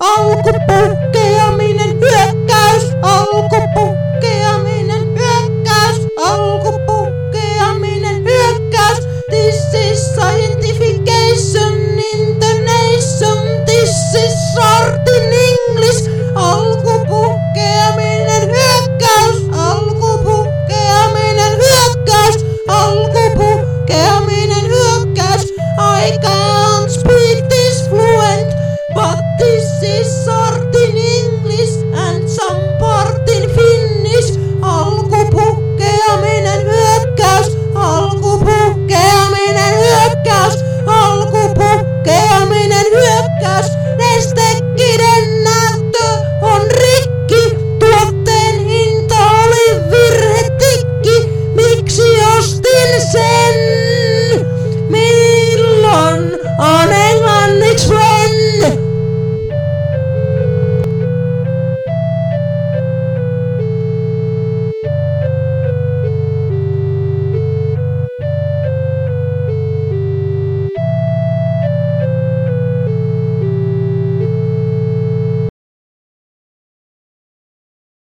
Alkupukke